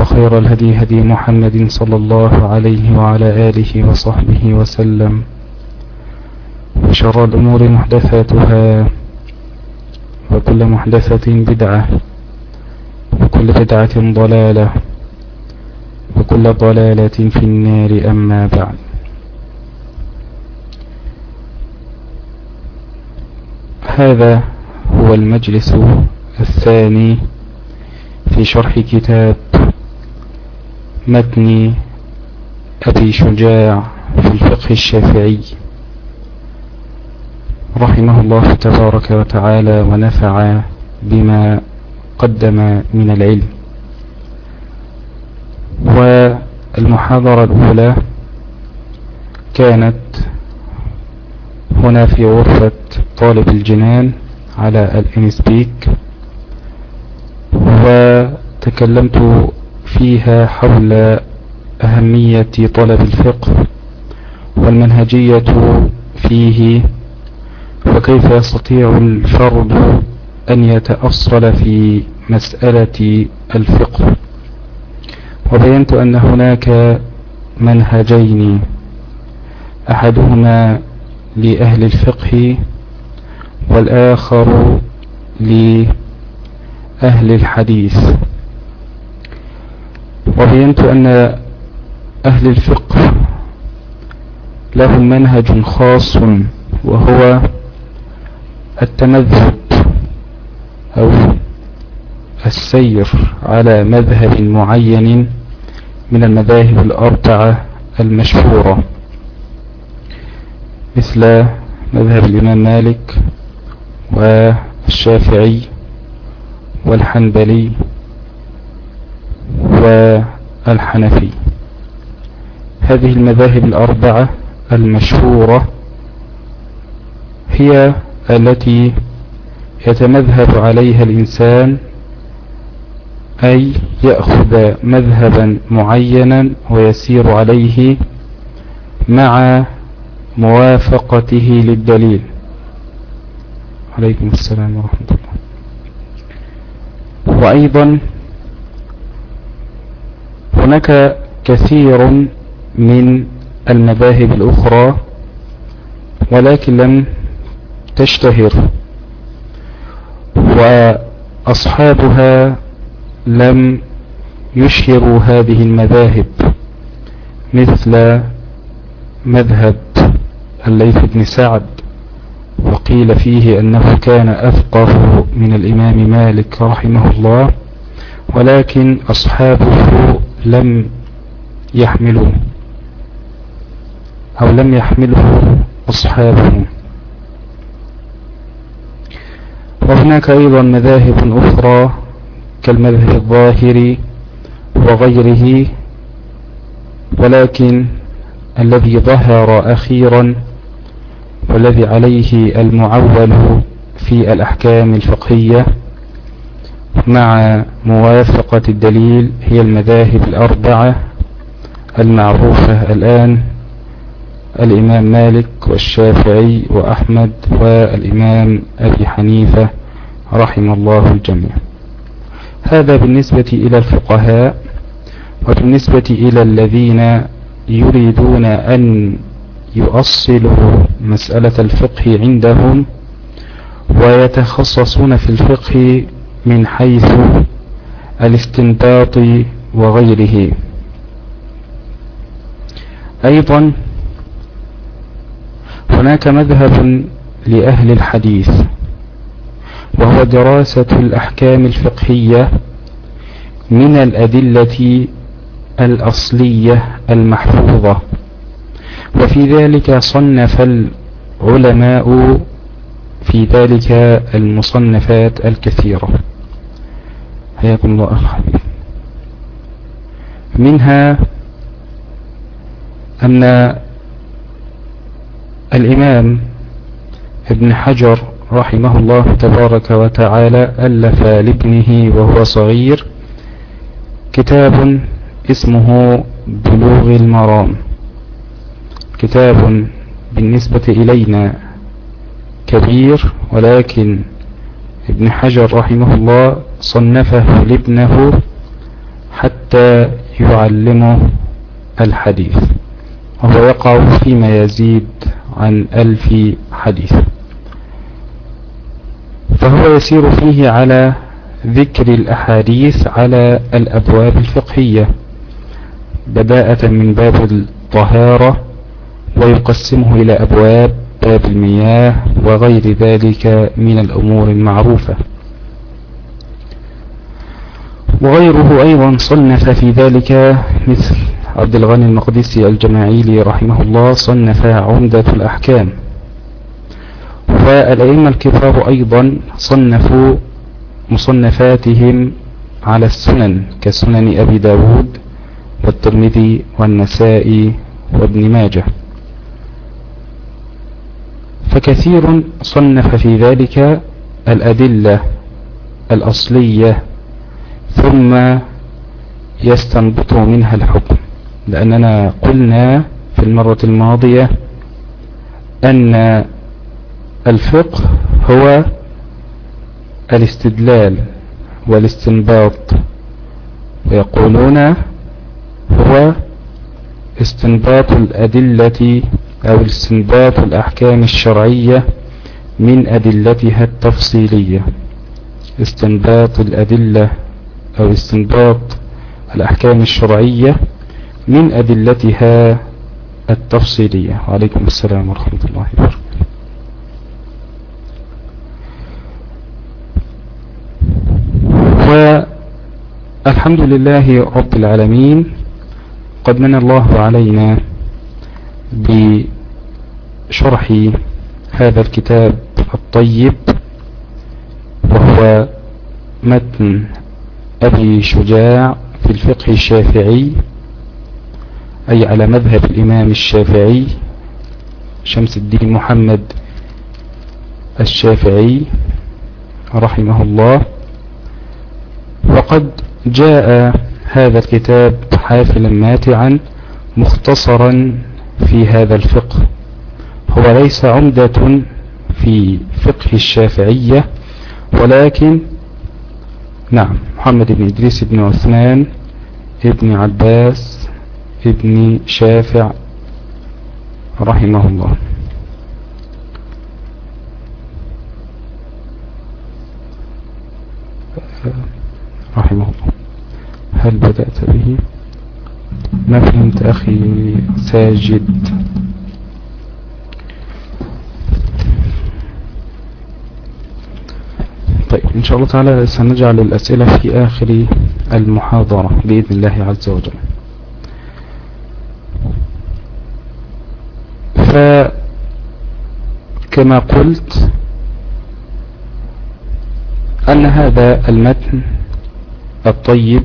وخير الهدي هدي محمد صلى الله عليه وعلى آله وصحبه وسلم. وشر الأمور محدثاتها وكل محدثة بدعة وكل بدعة ضلالة وكل ضلالة في النار أما بعد. هذا هو المجلس الثاني في شرح كتاب متن أبي شجاع في الفقه الشافعي. رحمه الله تبارك وتعالى ونفع بما قدم من العلم. والمحاضرة الأولى كانت هنا في غرفة طالب الجنان على الانسبيك وتكلمت فيها حول أهمية طلب الفقه والمنهجية فيه وكيف يستطيع الفرد أن يتأصل في مسألة الفقه؟ وبينت أن هناك منهجين أحدهما لأهل الفقه والآخر لأهل الحديث. وبينت أن أهل الفقه لهم منهج خاص وهو التمذهب أو السير على مذهب معين من المذاهب الأربعة المشهورة مثل مذهب الإمام مالك والشافعي والحنبلي والحنفي. هذه المذاهب الأربعة المشهورة هي التي يتمذهب عليها الإنسان أي يأخذ مذهبا معينا ويسير عليه مع موافقته للدليل. عليكم السلام ورحمة الله. وأيضا هناك كثير من المذاهب الأخرى ولكن لم تشتهر وأصحابها لم يشهروا هذه المذاهب مثل مذهب الليث بن سعد وقيل فيه أنه كان أفقه من الإمام مالك رحمه الله ولكن أصحابه لم يحملوا أو لم يحمله أصحابه. وهناك أيضا مذاهب أخرى كالمذهب الظاهري وغيره ولكن الذي ظهر أخيرا والذي عليه المعول في الأحكام الفقهية مع موافقة الدليل هي المذاهب الأربعة المعروفة الآن الإمام مالك والشافعي وأحمد والإمام أبي حنيفة رحم الله الجميع. هذا بالنسبة إلى الفقهاء وبالنسبة إلى الذين يريدون أن يؤصلوا مسألة الفقه عندهم ويتخصصون في الفقه من حيث الاستنباط وغيره. أيضا هناك مذهب لأهل الحديث وهو دراسة الأحكام الفقهية من الأدلة الأصلية المحفوظة. وفي ذلك صنف العلماء في ذلك المصنفات الكثيرة. حياكم الله حبيب منها أن الإمام ابن حجر رحمه الله تبارك وتعالى ألف لابنه وهو صغير كتاب اسمه بلوغ المرام. كتاب بالنسبة إلينا كبير ولكن ابن حجر رحمه الله صنفه لابنه حتى يعلمه الحديث. وهو يقع فيما يزيد عن ألف حديث. فهو يسير فيه على ذكر الأحاديث على الأبواب الفقهية بداءة من باب الطهارة ويقسمه إلى أبواب باب المياه وغير ذلك من الأمور المعروفة. وغيره أيضا صنف في ذلك مثل عبد الغني المقدسي الجماعيلي رحمه الله صنف عمدة الأحكام. والأئمة الكبار أيضا صنفوا مصنفاتهم على السنن كسنن أبي داود والترمذي والنسائي وابن ماجه. فكثير صنف في ذلك الأدلة الأصلية ثم يستنبط منها الحكم. لأننا قلنا في المرة الماضية أن الفقه هو الاستدلال والاستنباط ويقولون هو استنباط الأدلة أو استنباط الأحكام الشرعية من أدلتها التفصيلية. استنباط الأدلة أو استنباط الأحكام الشرعية من أدلتها التفصيلية. وعليكم السلام ورحمة الله وبركاته. والحمد لله رب العالمين. قد من الله علينا بشرح هذا الكتاب الطيب وهو متن أبي شجاع في الفقه الشافعي أي على مذهب الإمام الشافعي شمس الدين محمد الشافعي رحمه الله. وقد جاء هذا الكتاب حافلا ماتعا مختصرا في هذا الفقه. هو ليس عمدة في فقه الشافعية ولكن نعم محمد بن إدريس بن عثمان ابن عباس ابن شافع رحمه الله. رحمه الله. هل بدأت به؟ ما فهمت أخي ساجد. طيب إن شاء الله تعالى سنجعل الأسئلة في آخر المحاضرة بإذن الله عز وجل. فكما قلت أن هذا المتن الطيب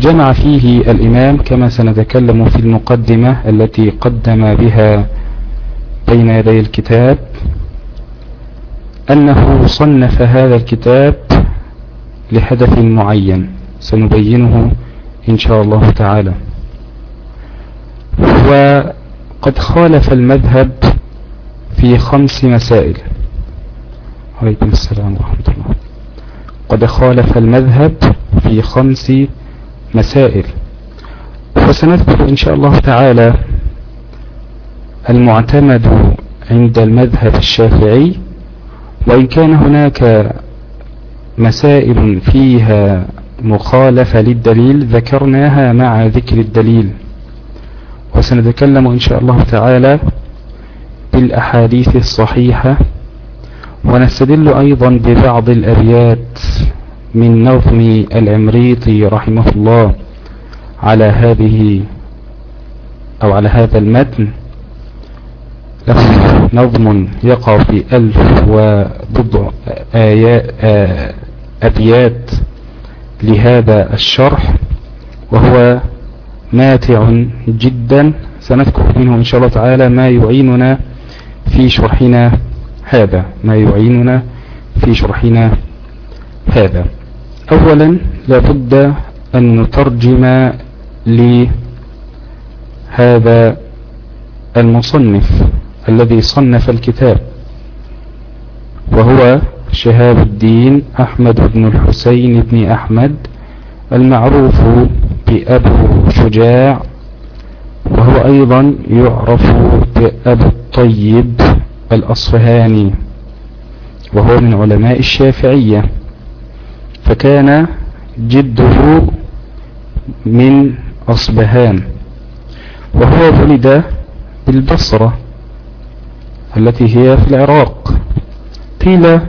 جمع فيه الإمام كما سنتكلم في المقدمة التي قدم بها بين يدي الكتاب أنه صنف هذا الكتاب لهدف معين. سنبينه إن شاء الله تعالى. وقد خالف المذهب في خمس مسائل. عليكم السلام ورحمة الله. قد خالف المذهب في خمس مسائل. وسنذكر إن شاء الله تعالى المعتمد عند المذهب الشافعي وإن كان هناك مسائل فيها مخالفة للدليل ذكرناها مع ذكر الدليل. وسنتكلم إن شاء الله تعالى بالأحاديث الصحيحة. ونستدل أيضا ببعض الأبيات من نظم العمريطي رحمه الله على هذه أو على هذا المتن. نظم يقع في ألف وبضع أبيات لهذا الشرح وهو ماتع جدا. سنذكر منه إن شاء الله تعالى ما يعيننا في شرحنا هذا. ما يعيننا في شرحنا هذا. أولا لابد أن نترجم لهذا المصنف. الذي صنف الكتاب وهو شهاب الدين أحمد بن الحسين بن أحمد المعروف بأبو شجاع وهو أيضا يعرف بأبو الطيب الأصفهاني وهو من علماء الشافعية. فكان جده من أصبهان وهو ولد بالبصرة. التي هي في العراق. قيل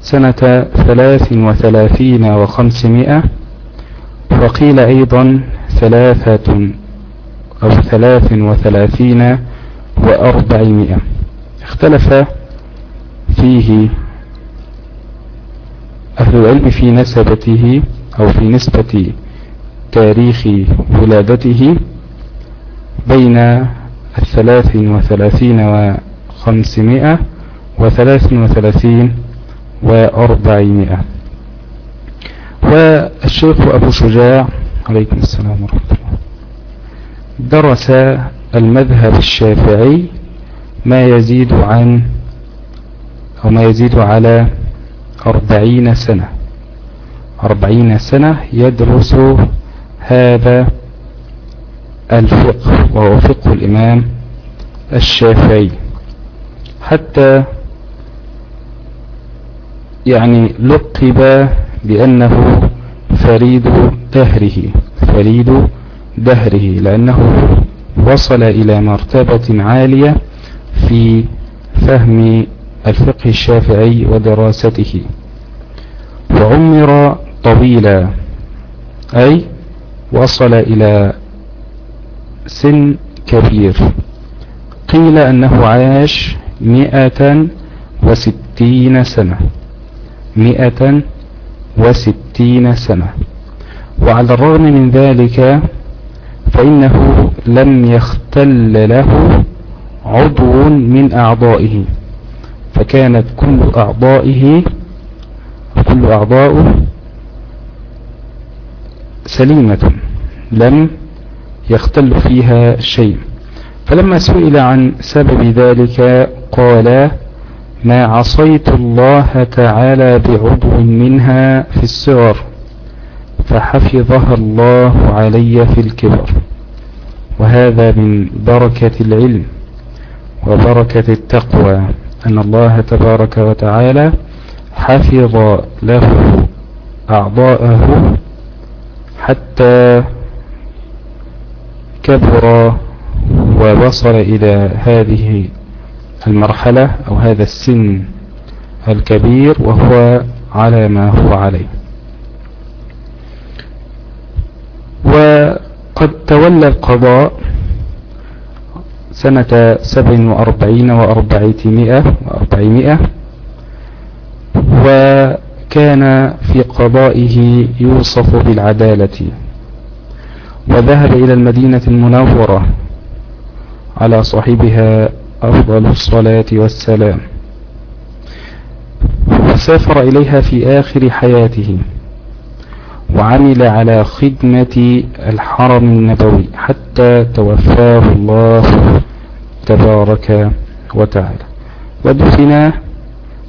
سنة ثلاث وثلاثين وخمسمائة وقيل أيضا ثلاثة أو ثلاث وثلاثين وأربعمائة. اختلف فيه أهل العلم في نسبته أو في نسبة تاريخ ولادته بين الثلاث وثلاثين وخمسمائة وثلاث وثلاثين وأربعمائة. والشيخ أبو شجاع عليكم السلام ورحمة الله درس المذهب الشافعي ما يزيد عن أو ما يزيد على أربعين سنة. أربعين سنة يدرس هذا الفقه وهو فقه الإمام الشافعي. حتى يعني لقب بأنه فريد دهره فريد دهره لأنه وصل إلى مرتبة عالية في فهم الفقه الشافعي ودراسته. وعمر طويلا أي وصل إلى سن كبير. قيل أنه عاش مئة وستين سنة. مئة وستين سنة. وعلى الرغم من ذلك فإنه لم يختل له عضو من أعضائه. فكانت كل أعضائه كل أعضاؤه سليمة لم يختل فيها شيء. فلما سئل عن سبب ذلك قال ما عصيت الله تعالى بعضو منها في الصغر فحفظها الله علي في الكبر. وهذا من بركة العلم وبركة التقوى أن الله تبارك وتعالى حفظ له أعضاءه حتى كبر ووصل إلى هذه المرحلة أو هذا السن الكبير وهو على ما هو عليه. وقد تولى القضاء سنة سبع وأربعين وأربعمائة وأربعمائة وكان في قضائه يوصف بالعدالة وذهب إلى المدينة المنورة على صاحبها أفضل الصلاة والسلام. وسافر إليها في آخر حياته وعمل على خدمة الحرم النبوي حتى توفاه الله تبارك وتعالى. ودفن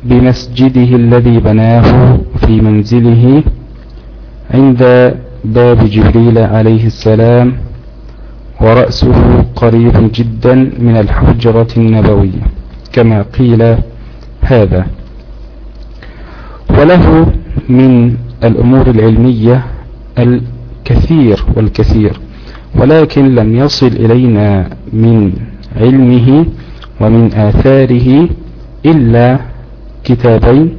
بمسجده الذي بناه في منزله عند باب جبريل عليه السلام ورأسه قريب جدا من الحجرة النبوية كما قيل هذا. وله من الأمور العلمية الكثير والكثير ولكن لم يصل إلينا من علمه ومن آثاره إلا كتابين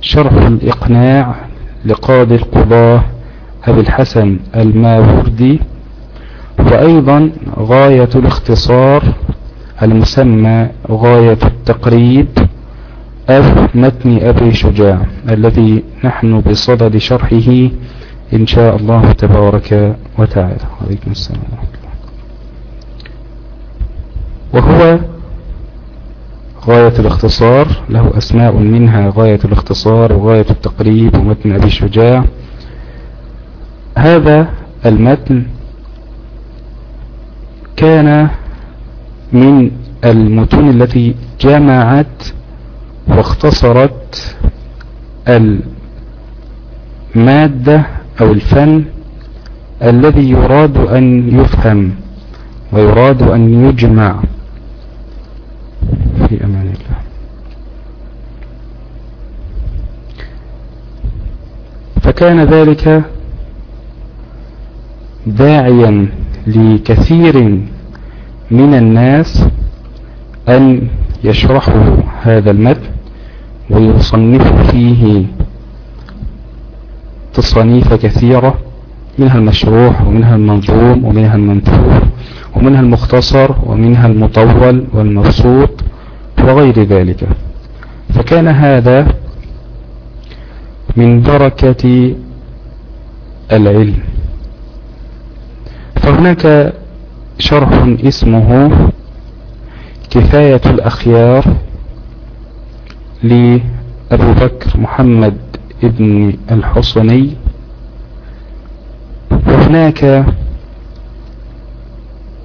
شرح الإقناع لقاضي القضاة أبي الحسن الماوردي وأيضا غاية الاختصار المسمى غاية التقريب أو متن أبي شجاع الذي نحن بصدد شرحه إن شاء الله تبارك وتعالى. عليكم السلام. وهو غاية الاختصار له أسماء منها غاية الاختصار وغاية التقريب ومتن أبي شجاع. هذا المتن كان من المتون التي جمعت واختصرت المادة أو الفن الذي يراد أن يفهم ويراد أن يجمع. في أمان الله. فكان ذلك داعيا لكثير من الناس أن يشرحوا هذا المتن ويصنفوا فيه تصانيف كثيرة منها المشروح ومنها المنظوم ومنها المنثور ومنها المختصر ومنها المطول والمبسوط وغير ذلك. فكان هذا من بركة العلم. فهناك شرح اسمه كفاية الأخيار لأبو بكر محمد ابن الحصني. وهناك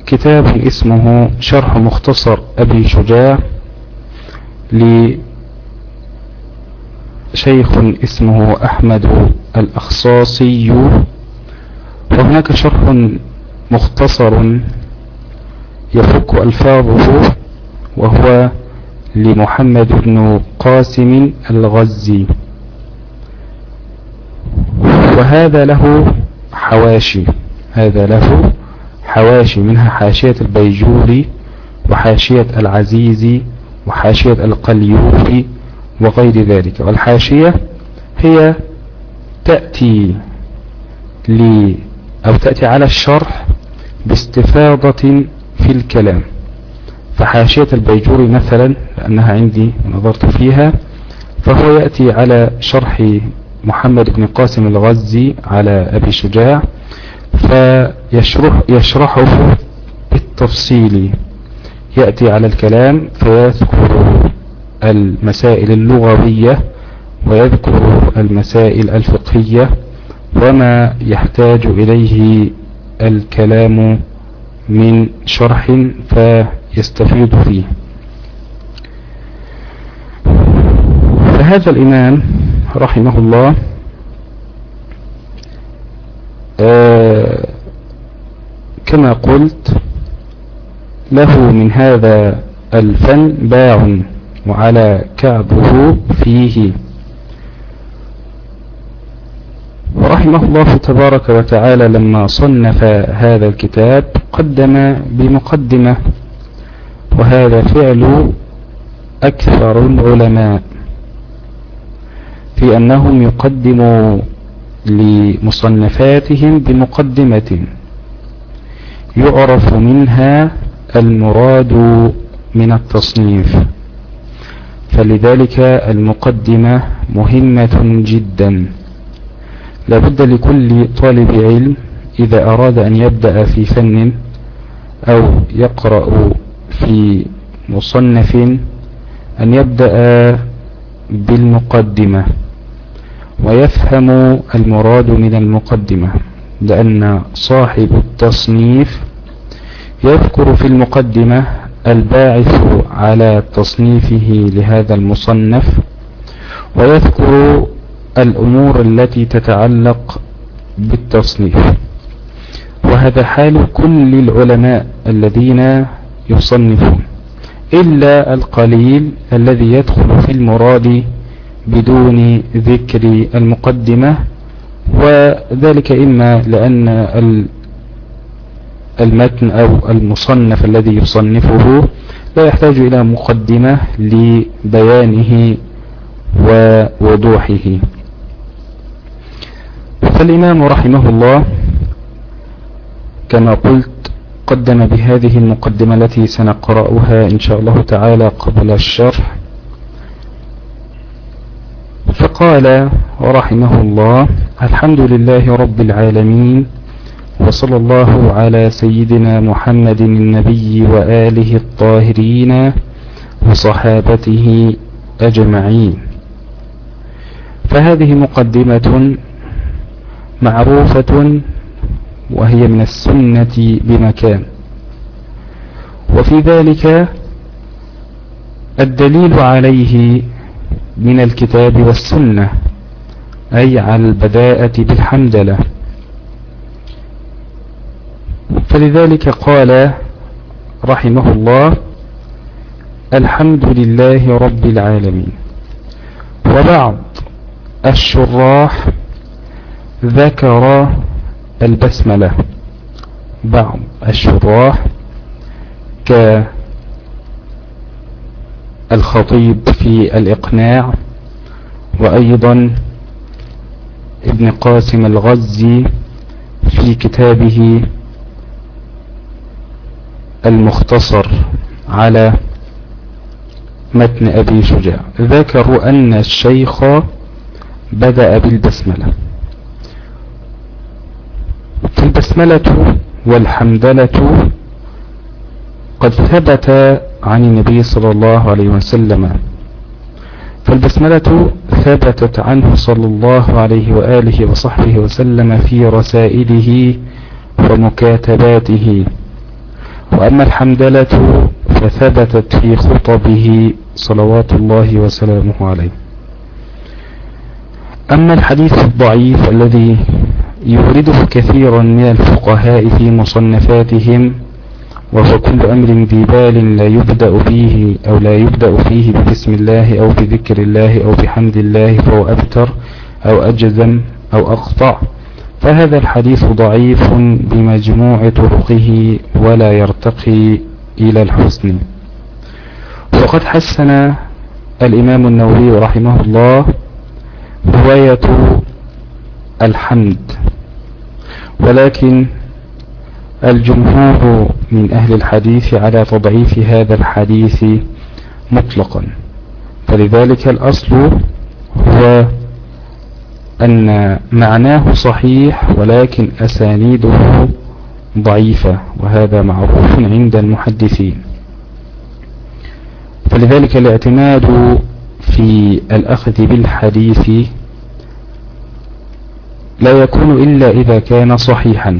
كتاب اسمه شرح مختصر أبي شجاع لشيخ اسمه أحمد الأخصاصي. وهناك شرح مختصر يفك ألفاظه وهو لمحمد بن قاسم الغزي. وهذا له حواشي هذا له حواشي منها حاشية البيجوري وحاشية العزيزي وحاشية القليوبي وغير ذلك. والحاشية هي تأتي لي أو تأتي على الشرح باستفاضة في الكلام. فحاشية البيجوري مثلا لأنها عندي نظرت فيها فهو يأتي على شرح محمد بن قاسم الغزي على أبي شجاع فيشرح يشرحه بالتفصيل. يأتي على الكلام فيذكر المسائل اللغوية ويذكر المسائل الفقهية وما يحتاج إليه الكلام من شرح فيستفيد فيه. فهذا الإمام رحمه الله آه كما قلت له من هذا الفن باع وعلى كعبه فيه. ورحمه الله تبارك وتعالى لما صنف هذا الكتاب قدم بمقدمة وهذا فعل أكثر العلماء في أنهم يقدموا لمصنفاتهم بمقدمة يعرف منها المراد من التصنيف. فلذلك المقدمة مهمة جدا. لابد لكل طالب علم إذا أراد أن يبدأ في فن أو يقرأ في مصنف أن يبدأ بالمقدمة ويفهم المراد من المقدمة لأن صاحب التصنيف يذكر في المقدمة الباعث على تصنيفه لهذا المصنف ويذكر الأمور التي تتعلق بالتصنيف وهذا حال كل العلماء الذين يصنفون إلا القليل الذي يدخل في المراد بدون ذكر المقدمة وذلك إما لأن المتن أو المصنف الذي يصنفه لا يحتاج إلى مقدمة لبيانه ووضوحه. فالإمام رحمه الله كما قلت قدم بهذه المقدمة التي سنقرأها إن شاء الله تعالى قبل الشرح. فقال رحمه الله الحمد لله رب العالمين وصلى الله على سيدنا محمد النبي وآله الطاهرين وصحابته أجمعين. فهذه مقدمة معروفة وهي من السنة بمكان وفي ذلك الدليل عليه من الكتاب والسنة أي على البداءة بالحمدلة. فلذلك قال رحمه الله الحمد لله رب العالمين. وبعض الشراح ذكر البسملة بعض الشراح كالخطيب في الإقناع وأيضا ابن قاسم الغزي في كتابه المختصر على متن أبي شجاع. ذكروا أن الشيخ بدأ بالبسملة. فالبسملة والحمدلة قد ثبت عن النبي صلى الله عليه وسلم. فالبسملة ثبتت عنه صلى الله عليه وآله وصحبه وسلم في رسائله ومكاتباته. وأما الحمدلة فثبتت في خطبه صلوات الله وسلامه عليه. أما الحديث الضعيف الذي يورده كثير من الفقهاء في مصنفاتهم وهو كل أمر ذي بال لا يبدأ فيه أو لا يبدأ فيه ببسم الله أو بذكر الله أو بحمد الله فهو أبتر أو أجزم أو أقطع. فهذا الحديث ضعيف بمجموع طرقه ولا يرتقي إلى الحسن. وقد حسن الإمام النووي رحمه الله رواية الحمد. ولكن الجمهور من أهل الحديث على تضعيف هذا الحديث مطلقا. فلذلك الأصل هو أن معناه صحيح ولكن أسانيده ضعيفة وهذا معروف عند المحدثين. فلذلك الاعتماد في الأخذ بالحديث لا يكون إلا إذا كان صحيحا.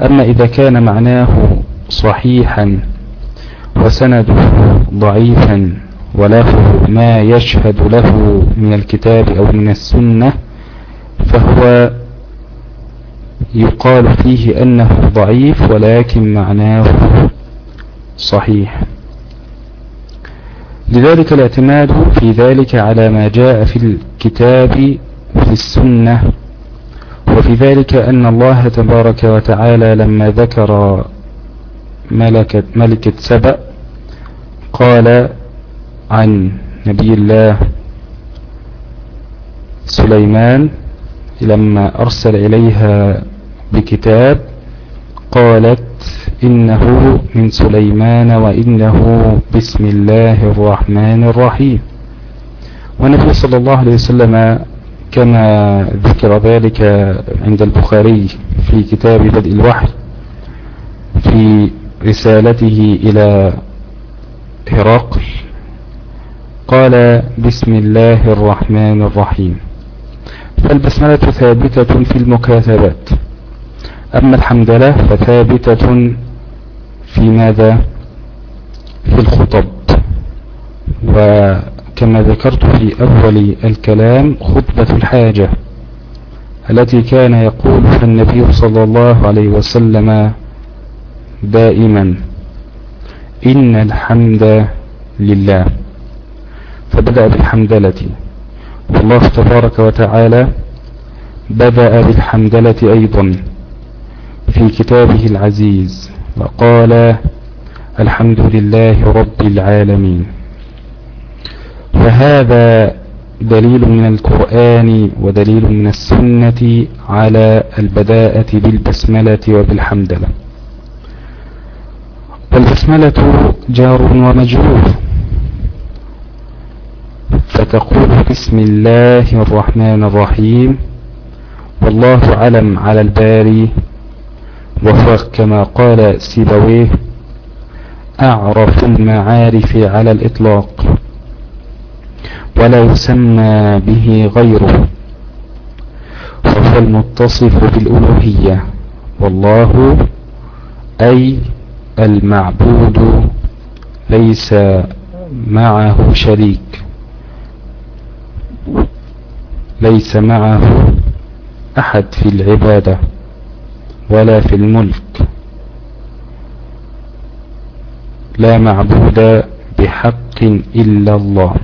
أما إذا كان معناه صحيحا وسنده ضعيفا وله ما يشهد له من الكتاب أو من السنة فهو يقال فيه أنه ضعيف ولكن معناه صحيح. لذلك الاعتماد في ذلك على ما جاء في الكتاب وفي السنة وفي ذلك أن الله تبارك وتعالى لما ذكر ملكة, ملكة سبأ قال عن نبي الله سليمان لما أرسل إليها بكتاب قالت إنه من سليمان وإنه بسم الله الرحمن الرحيم. والنبي صلى الله عليه وسلم كما ذكر ذلك عند البخاري في كتاب بدء الوحي في رسالته إلى هرقل قال بسم الله الرحمن الرحيم. فالبسملة ثابتة في المكاتبات. أما الحمدلة فثابتة في ماذا؟ في الخطب. وكما ذكرت في أول الكلام خطبة الحاجة التي كان يقولها النبي صلى الله عليه وسلم دائما إن الحمد لله. فبدأ بالحمدلة. والله تبارك وتعالى بدأ بالحمدلة أيضا. في كتابه العزيز وقال الحمد لله رب العالمين. فهذا دليل من القرآن ودليل من السنة على البداءة بالبسملة وبالحمدلة. والبسملة جار ومجرور. فتقول بسم الله الرحمن الرحيم. والله علم على الباري وهو كما قال سيبويه أعرف المعارف على الإطلاق ولا يسمى به غيره وهو المتصف بالألوهية والله أي المعبود ليس معه شريك ليس معه أحد في العبادة. ولا في الملك. لا معبود بحق إلا الله.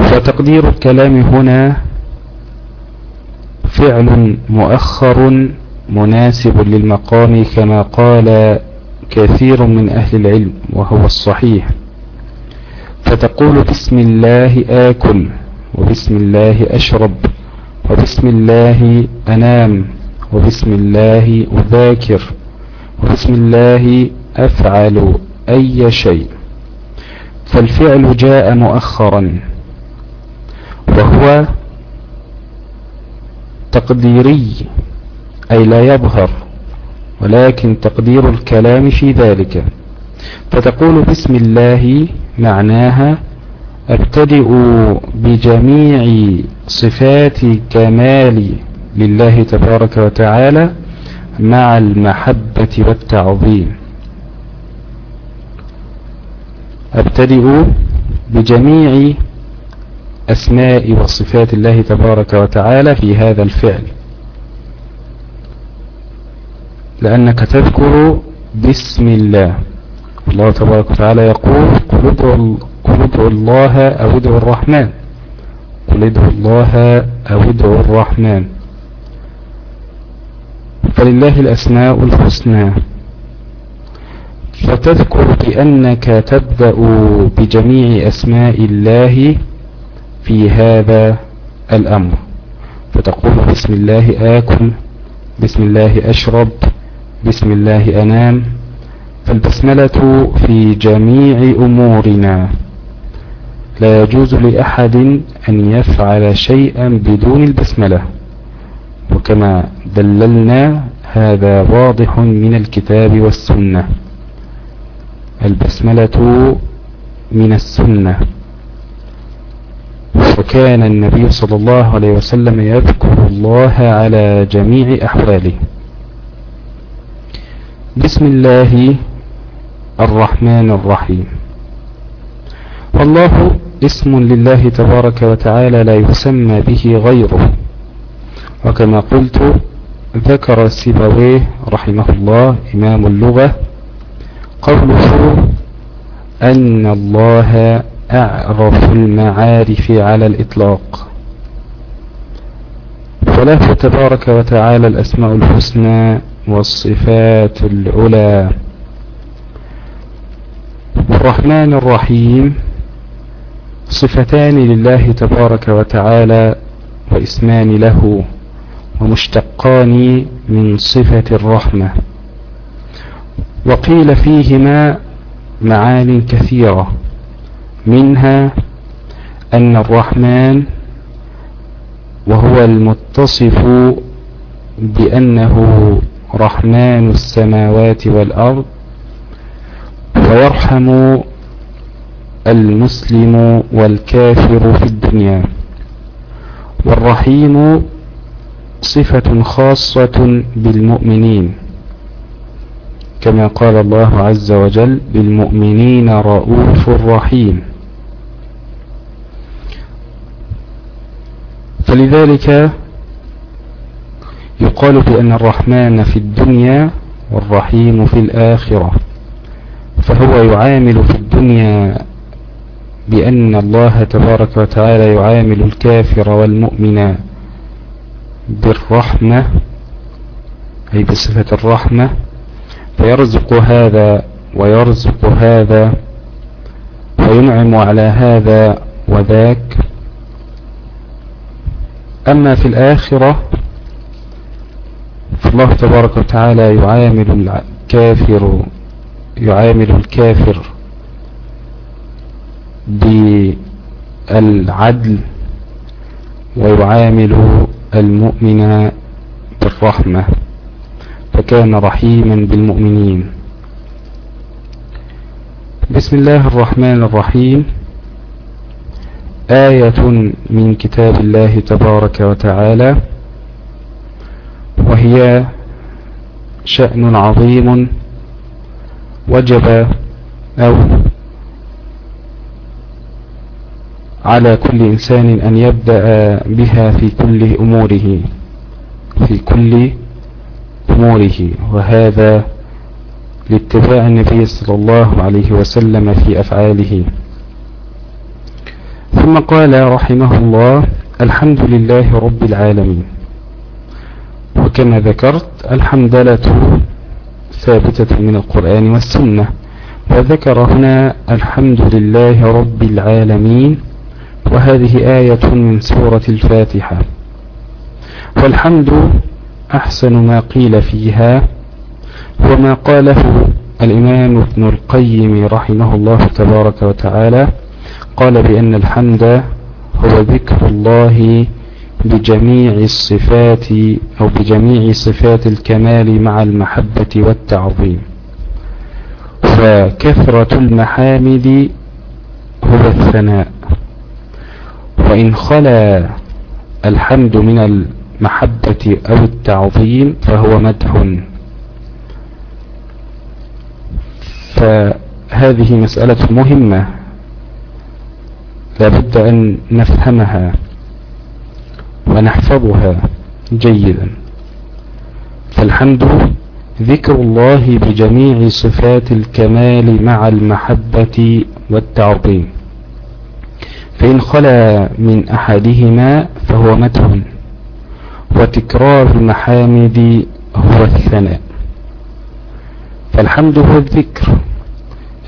وتقدير الكلام هنا فعل مؤخر مناسب للمقام كما قال كثير من أهل العلم وهو الصحيح. فتقول بسم الله آكل وبسم الله أشرب وبسم الله أنام. وبسم الله أذاكر. وبسم الله أفعل أي شيء. فالفعل جاء مؤخرا. وهو تقديري أي لا يظهر ولكن تقدير الكلام في ذلك. فتقول بسم الله معناها أبتدئ بجميع صفات كمال لله تبارك وتعالى مع المحبة والتعظيم. أبتدئ بجميع أسماء وصفات الله تبارك وتعالى في هذا الفعل. لأنك تذكر بسم الله. الله تبارك وتعالى يقول قل ادعوا الله أو ادعوا الرحمن قل ادعوا الله أو ادعوا الرحمن. فلله الأسماء الحسنى. فتذكر بأنك تبدأ بجميع أسماء الله في هذا الأمر. فتقول بسم الله آكل بسم الله أشرب بسم الله أنام. فالبسملة في جميع أمورنا. لا يجوز لأحد أن يفعل شيئا بدون البسملة. وكما دللنا هذا واضح من الكتاب والسنة. البسملة من السنة. وكان النبي صلى الله عليه وسلم يذكر الله على جميع أحواله. بسم الله الرحمن الرحيم. والله اسم لله تبارك وتعالى لا يسمى به غيره. وكما قلت ذكر سيبويه رحمه الله إمام اللغة قوله أن الله أعرف المعارف على الإطلاق. فله تبارك وتعالى الأسماء الحسنى والصفات العلى. الرحمن الرحيم. صفتان لله تبارك وتعالى واسمان له. ومشتقان من صفة الرحمة. وقيل فيهما معان كثيرة. منها أن الرحمن وهو المتصف بأنه رحمن السماوات والأرض ويرحم المسلم والكافر في الدنيا والرحيم صفة خاصة بالمؤمنين كما قال الله عز وجل بالمؤمنين رؤوف رحيم. فلذلك يقال بأن الرحمن في الدنيا والرحيم في الآخرة. فهو يعامل في الدنيا بأن الله تبارك وتعالى يعامل الكافر والمؤمن بالرحمة أي بصفة الرحمة فيرزق هذا ويرزق هذا وينعم على هذا وذاك. أما في الآخرة فالله تبارك وتعالى يعامل الكافر يعامل الكافر بالعدل ويعامل المؤمن بالرحمة فكان رحيما بالمؤمنين. بسم الله الرحمن الرحيم. آية من كتاب الله تبارك وتعالى وهي شأن عظيم وجب أو على كل إنسان أن يبدأ بها في كل أموره في كل أموره. وهذا لاتباع النبي صلى الله عليه وسلم في أفعاله. ثم قال رحمه الله الحمد لله رب العالمين. وكما ذكرت الحمدلة ثابتة من القرآن والسنة. وذكر هنا الحمد لله رب العالمين. وهذه آية من سورة الفاتحة. والحمد أحسن ما قيل فيها وما قاله الإمام ابن القيم رحمه الله تبارك وتعالى قال بأن الحمد هو ذكر الله بجميع الصفات أو بجميع صفات الكمال مع المحبة والتعظيم. فكثرة المحامد هو الثناء. وإن خلا الحمد من المحبة أو التعظيم فهو مدح. فهذه مسألة مهمة لابد أن نفهمها ونحفظها جيدا. فالحمد ذكر الله بجميع صفات الكمال مع المحبة والتعظيم. فإن خلا من أحدهما فهو مدح وتكرار المحامد هو الثناء. فالحمد هو الذكر.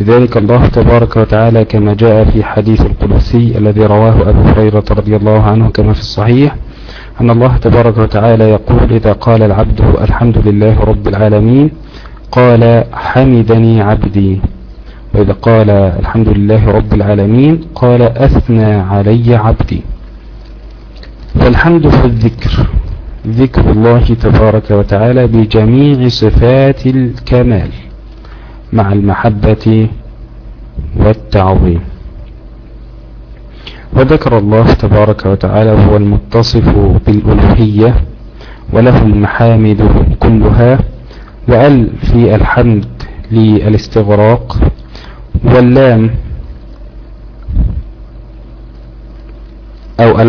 لذلك الله تبارك وتعالى كما جاء في حديث القدسي الذي رواه أبو هريرة رضي الله عنه كما في الصحيح أن الله تبارك وتعالى يقول إذا قال العبد الحمد لله رب العالمين قال حمدني عبدي. وإذا قال الحمد لله رب العالمين قال أثنى علي عبدي. فالحمد في الذكر ذكر الله تبارك وتعالى بجميع صفات الكمال مع المحبة والتعظيم. وذكر الله تبارك وتعالى هو المتصف بالألوهية وله المحامد كلها وأل في الحمد للاستغراق واللام أو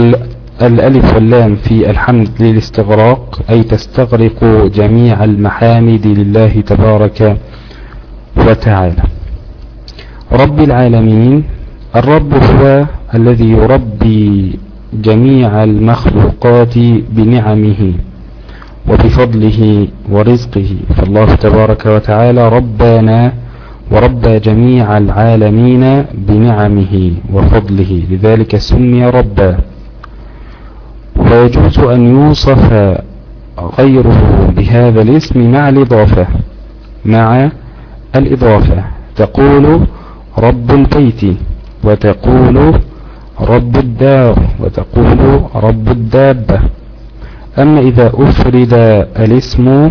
الألف واللام في الحمد للاستغراق أي تستغرق جميع المحامد لله تبارك وتعالى. رب العالمين الرب هو الذي يربي جميع المخلوقات بنعمه وبفضله ورزقه. فالله تبارك وتعالى ربنا وربى جميع العالمين بنعمه وفضله. لذلك سمي ربا ويجوز أن يوصف غيره بهذا الاسم مع الإضافة مع الإضافة. تقول رب البيت وتقول رب الدار وتقول رب الدابة. أما إذا أفرد الاسم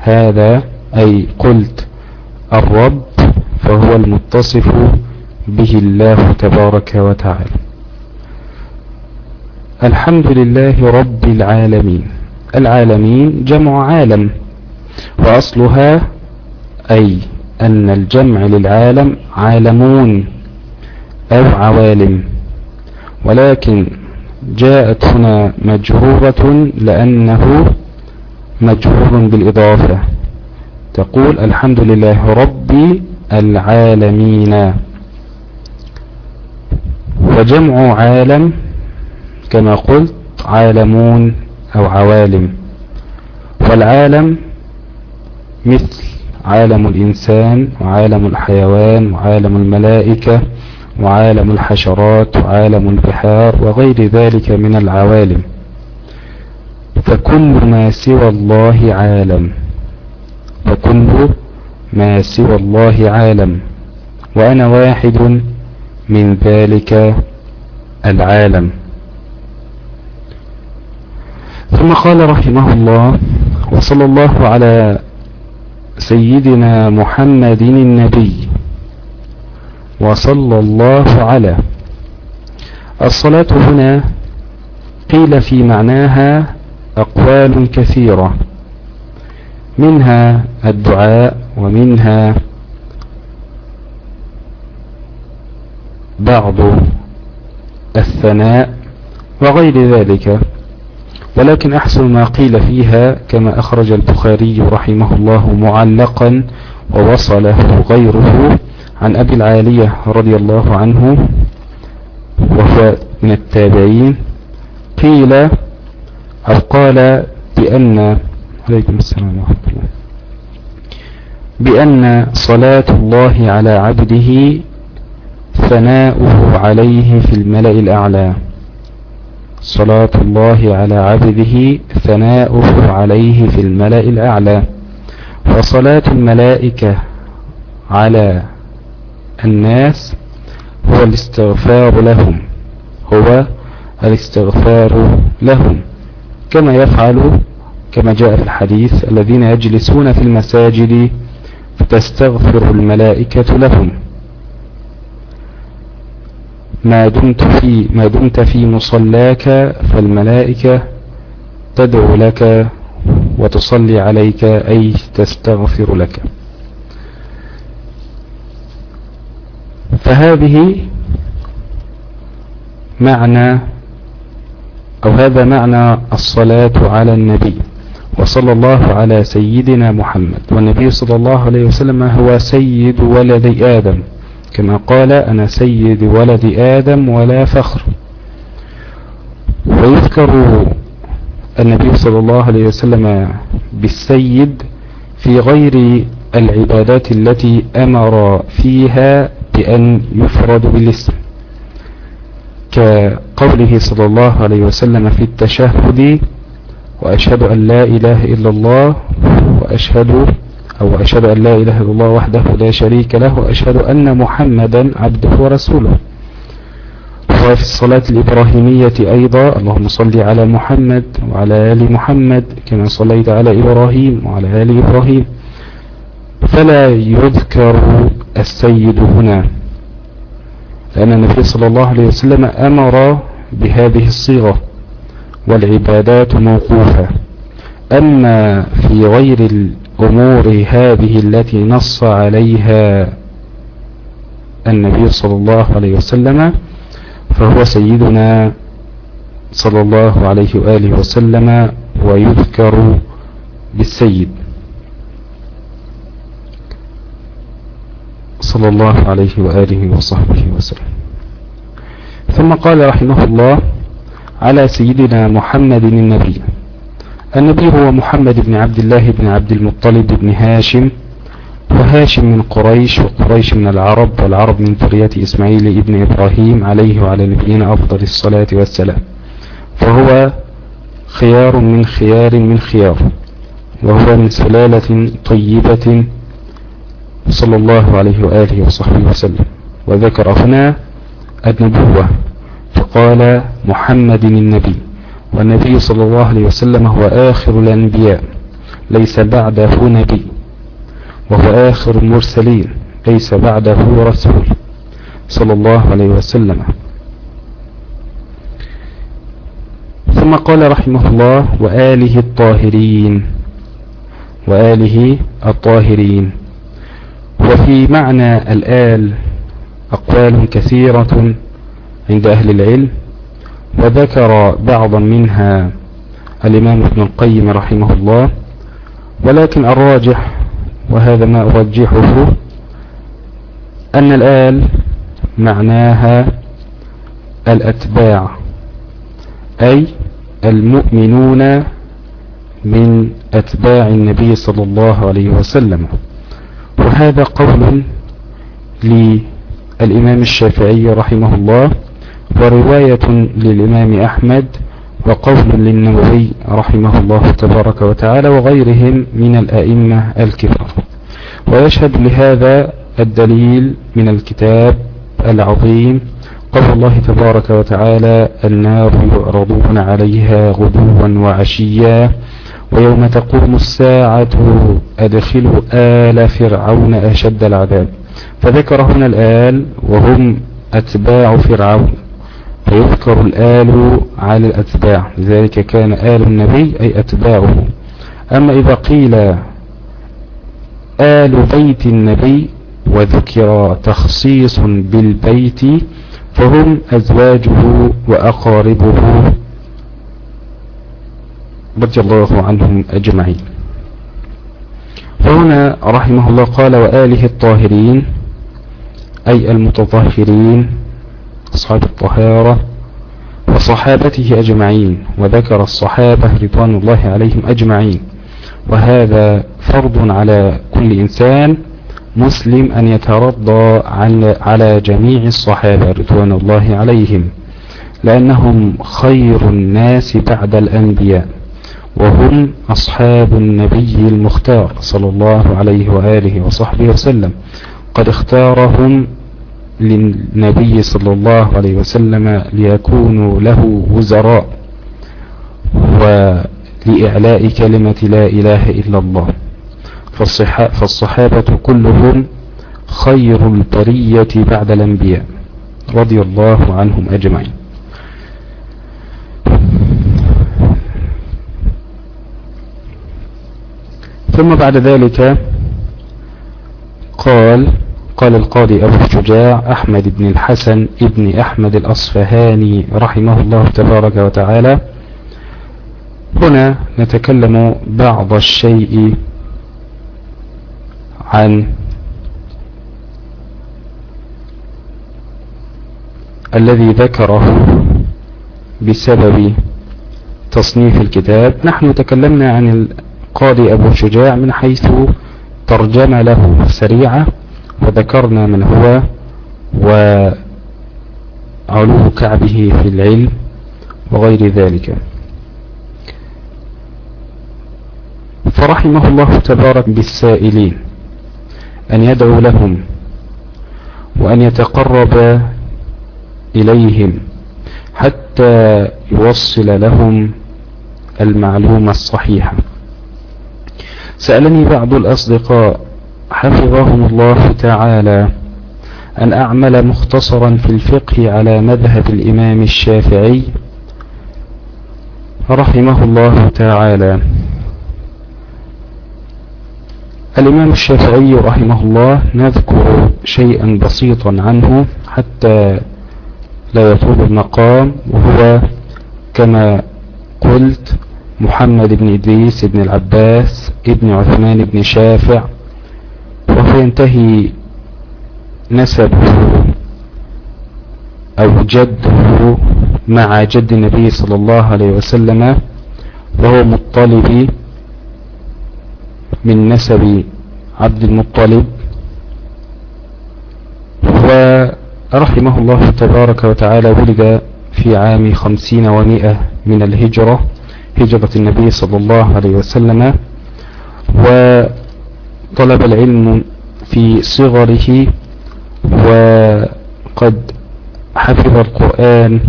هذا أي قلت الرب فهو المتصف به الله تبارك وتعالى. الحمد لله رب العالمين. العالمين جمع عالم وأصلها أي أن الجمع للعالم عالمون أو عوالم. ولكن جاءت هنا مجرورة لأنه مجرور بالإضافة. تقول الحمد لله رب العالمين. وجمع عالم كما قلت عالمون أو عوالم. والعالم مثل عالم الإنسان وعالم الحيوان وعالم الملائكة وعالم الحشرات وعالم البحار وغير ذلك من العوالم. فكل ما سوى الله عالم. فكل ما سوى الله عالم وأنا واحد من ذلك العالم. ثم قال رحمه الله وصلى الله على سيدنا محمد النبي وصلى الله على. الصلاة هنا قيل في معناها أقوال كثيرة. منها الدعاء ومنها بعض الثناء وغير ذلك. ولكن أحسن ما قيل فيها كما أخرج البخاري رحمه الله معلقا ووصله غيره عن أبي العالية رضي الله عنه وهو من التابعين. قيل أو قال بأن عليكم السلام ورحمة الله. بأن صلاة الله على عبده ثناؤه عليه في الملأ الأعلى. صلاة الله على عبده ثناؤه عليه في الملأ الأعلى. وصلاة الملائكة على الناس هو الاستغفار لهم. هو الاستغفار لهم. كما يفعل كما جاء في الحديث الذين يجلسون في المساجد فتستغفر الملائكة لهم. ما دمت في ما دمت في مصلاك فالملائكة تدعو لك وتصلي عليك أي تستغفر لك. فهذه معنى أو هذا معنى الصلاة على النبي. وصلى الله على سيدنا محمد. والنبي صلى الله عليه وسلم هو سيد ولد آدم. كما قال أنا سيد ولد آدم ولا فخر. ويذكر النبي صلى الله عليه وسلم بالسيد في غير العبادات التي أمر فيها بأن يفرد بالاسم. كقوله صلى الله عليه وسلم في التشهد وأشهد أن لا إله إلا الله وأشهد أو أشهد أن لا إله إلا الله وحده لا شريك له وأشهد أن محمدا عبده ورسوله. وفي الصلاة الإبراهيمية أيضا اللهم صل على محمد وعلى آل محمد كما صليت على إبراهيم وعلى آل إبراهيم. فلا يذكر السيد هنا لأن النبي صلى الله عليه وسلم أمر بهذه الصيغة. والعبادات موقوفة. أما في غير الأمور هذه التي نص عليها النبي صلى الله عليه وسلم فهو سيدنا صلى الله عليه وآله وسلم ويذكر بالسيد. صلى الله عليه وآله وصحبه وسلم. ثم قال رحمه الله على سيدنا محمد النبي. النبي هو محمد بن عبد الله بن عبد المطلب بن هاشم وهاشم من قريش وقريش من العرب والعرب من ذرية إسماعيل ابن إبراهيم عليه وعلى نبينا أفضل الصلاة والسلام. فهو خيار من خيار من خيار وهو من سلالة طيبة صلى الله عليه وآله وصحبه وسلم. وذكر هنا النبوة. فقال محمد النبي والنبي صلى الله عليه وسلم هو آخر الأنبياء ليس بعده نبي وهو آخر المرسلين ليس بعده رسول صلى الله عليه وسلم. ثم قال رحمه الله وآله الطاهرين وآله الطاهرين. وفي معنى الآل أقوال كثيرة عند أهل العلم وذكر بعضا منها الإمام ابن القيم رحمه الله ولكن الراجح وهذا ما أرجحه أن الآل معناها الأتباع أي المؤمنون من أتباع النبي صلى الله عليه وسلم. وهذا قول للإمام الشافعي رحمه الله ورواية للإمام أحمد وقول للنووي رحمه الله تبارك وتعالى وغيرهم من الأئمة الكبار. ويشهد لهذا الدليل من الكتاب العظيم قول الله تبارك وتعالى النار يعرضون عليها غدوا وعشيا ويوم تقوم الساعة أدخلوا آل فرعون أشد العذاب. فذكر هنا الآل وهم أتباع فرعون. فيذكر الآل على الأتباع لذلك كان آل النبي أي أتباعه. أما إذا قيل آل بيت النبي وذكر تخصيص بالبيت فهم أزواجه وأقاربه. رضي الله عنهم أجمعين. فهنا رحمه الله قال وآله الطاهرين أي المتطهرين أصحاب الطهارة وصحابته أجمعين وذكر الصحابة رضوان الله عليهم أجمعين. وهذا فرض على كل إنسان مسلم أن يترضى على جميع الصحابة رضوان الله عليهم لأنهم خير الناس بعد الأنبياء وهم أصحاب النبي المختار صلى الله عليه وآله وصحبه وسلم. قد اختارهم للنبي صلى الله عليه وسلم ليكونوا له وزراء ولإعلاء كلمة لا إله إلا الله. فالصحابة كلهم خير البرية بعد الأنبياء رضي الله عنهم أجمعين. ثم بعد ذلك قال قال القاضي أبو الشجاع أحمد بن الحسن ابن أحمد الأصفهاني رحمه الله تبارك وتعالى. هنا نتكلم بعض الشيء عن الذي ذكره بسبب تصنيف الكتاب. نحن تكلمنا عن القاضي أبو شجاع من حيث ترجم له سريعة. وذكرنا من هو وعلو كعبه في العلم وغير ذلك. فرحمه الله تبارك بالسائلين أن يدعو لهم وأن يتقرب إليهم حتى يوصل لهم المعلومة الصحيحة. سألني بعض الأصدقاء حفظهم الله تعالى أن أعمل مختصرا في الفقه على مذهب الإمام الشافعي رحمه الله تعالى. الإمام الشافعي رحمه الله نذكر شيئا بسيطا عنه حتى لا يطول المقام وهو كما قلت محمد بن إدريس بن العباس ابن عثمان بن شافع وهو ينتهي نسبه أو جده مع جد النبي صلى الله عليه وسلم وهو مطلب من نسب عبد المطلب. ورحمه الله تبارك وتعالى ولد في عام خمسين ومائة من الهجرة هجرة النبي صلى الله عليه وسلم. وطلب العلم في صغره وقد حفظ القرآن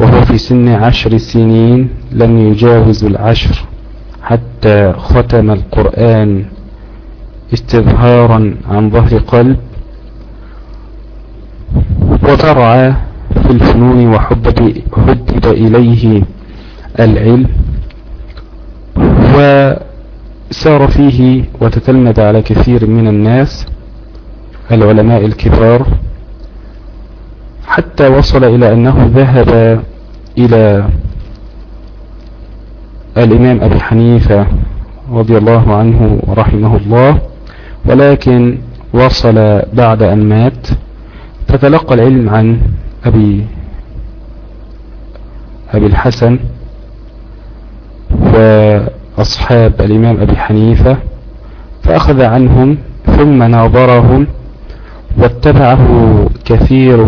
وهو في سن عشر سنين لم يجاوز العشر حتى ختم القرآن استظهارا عن ظهر قلب وبرع في الفنون وحبب حبب إليه العلم وسار فيه وتتلمذ على كثير من الناس العلماء الكبار حتى وصل إلى أنه ذهب إلى الإمام أبي حنيفة رضي الله عنه ورحمه الله ولكن وصل بعد أن مات. فتلقى العلم عن أبي أبي الحسن وأصحاب الإمام أبي حنيفة فأخذ عنهم ثم ناظرهم واتبعه كثير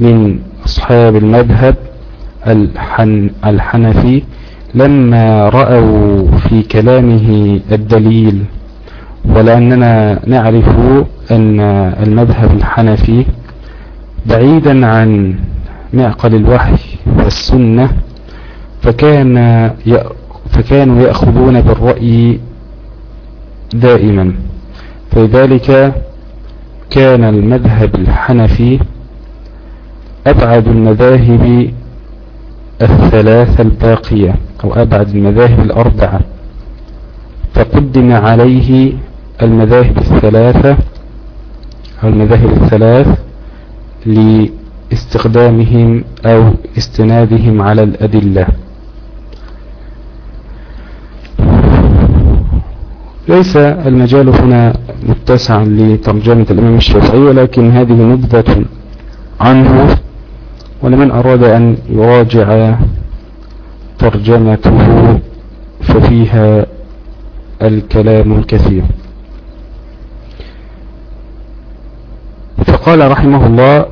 من أصحاب المذهب الحن الحنفي لما رأوا في كلامه الدليل. ولأننا نعرف أن المذهب الحنفي بعيدا عن معقل الوحي والسنة فكان فكانوا يأخذون بالرأي دائما. فلذلك كان المذهب الحنفي أبعد المذاهب الثلاثة الباقية أو أبعد المذاهب الأربعة. فقدم عليه المذاهب الثلاثة أو المذاهب الثلاث لاستخدامهم أو استنادهم على الأدلة. ليس المجال هنا متسعا لترجمة الإمام الشافعي ولكن هذه نبذة عنه ولمن أراد أن يراجع ترجمته ففيها الكلام الكثير. فقال رحمه الله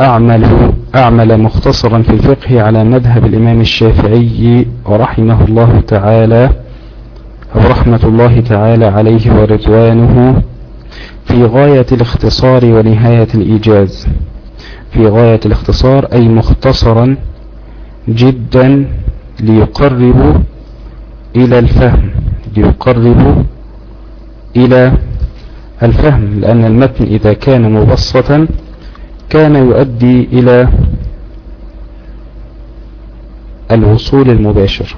أعمل, أعمل مختصرا في الفقه على مذهب الإمام الشافعي ورحمه الله تعالى. ورحمة الله تعالى عليه ورضوانه في غاية الاختصار ونهاية الإيجاز. في غاية الاختصار أي مختصرا جدا ليقرب إلى الفهم. ليقرب إلى الفهم لأن المتن إذا كان مبسطا كان يؤدي إلى الوصول المباشر.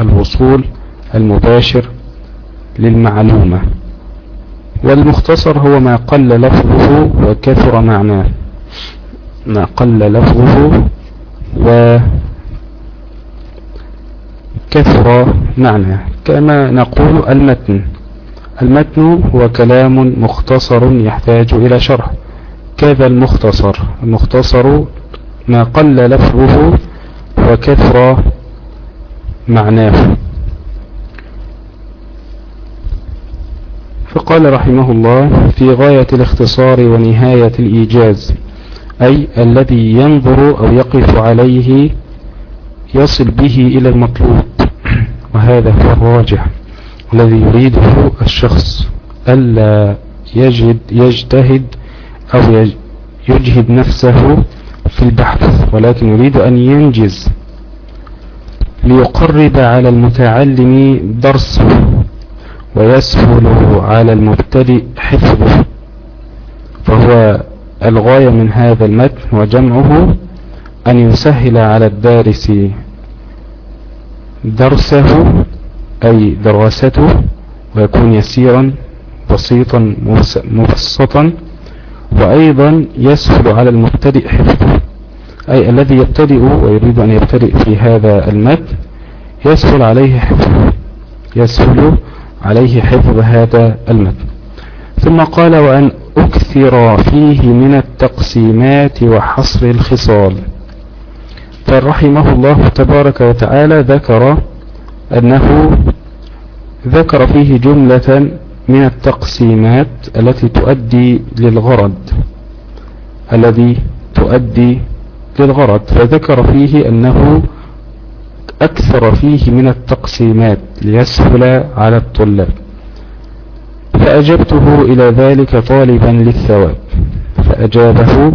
الوصول المباشر للمعلومة والمختصر هو ما قل لفظه وكثر معناه ما قل لفظه وكثر معناه كما نقول المتن المتن هو كلام مختصر يحتاج إلى شرح. كذا المختصر المختصر ما قل لفظه وكثر معناه. فقال رحمه الله في غاية الاختصار ونهاية الإيجاز أي الذي ينظر أو يقف عليه يصل به إلى المطلوب. وهذا هو الراجح الذي يريده الشخص ألا يجد يجتهد أو يجهد نفسه في البحث ولكن يريد أن ينجز. ليقرب على المتعلم درسه ويسهل على المبتدئ حفظه. فهو الغاية من هذا المتن وجمعه أن يسهل على الدارس درسه أي دراسته ويكون يسيرا بسيطا مبسطا وأيضا يسهل على المبتدئ حفظه. أي الذي يبتدئ ويريد أن يبتدئ في هذا المتن يسهل عليه حفظه يسهل عليه حفظ هذا المتن ثم قال وأن أكثر فيه من التقسيمات وحصر الخصال. فرحمه الله تبارك وتعالى ذكر أنه ذكر فيه جملة من التقسيمات التي تؤدي للغرض الذي تؤدي للغرض فذكر فيه أنه أكثر فيه من التقسيمات ليسهل على الطلاب. فأجبته إلى ذلك طالبا للثواب. فأجابه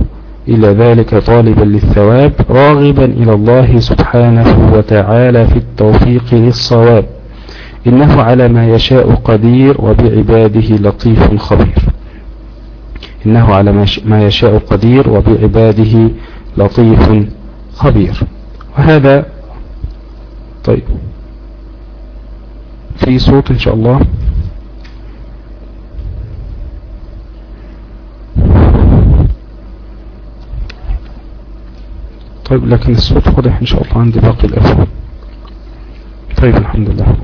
إلى ذلك طالبا للثواب راغبا إلى الله سبحانه وتعالى في التوفيق للصواب. إنه على ما يشاء قدير وبعباده لطيف خبير. إنه على ما يشاء قدير وبعباده لطيف خبير. وهذا طيب. في صوت إن شاء الله. طيب لكن الصوت واضح إن شاء الله عندي باقي الأفضل طيب الحمد لله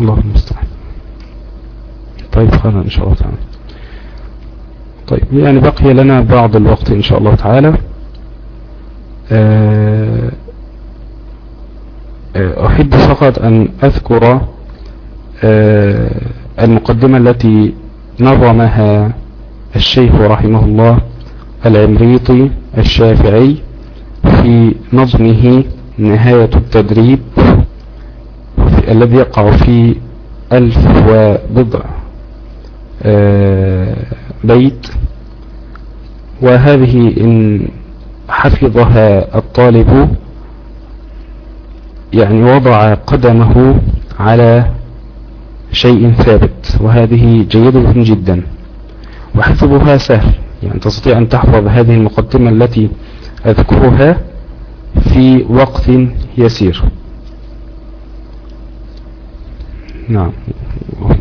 الله المستعان طيب خلنا إن شاء الله تعالى. طيب يعني بقي لنا بعض الوقت إن شاء الله تعالى. آه، آه، أحب فقط أن أذكر آه، المقدمة التي نظمها الشيخ رحمه الله العمريطي الشافعي في نظمه نهاية التدريب الذي يقع في ألف وبضع. بيت. وهذه إن حفظها الطالب يعني وضع قدمه على شيء ثابت. وهذه جيدة جدا. وحفظها سهل يعني تستطيع أن تحفظ هذه المقدمة التي أذكرها في وقت يسير. نعم الله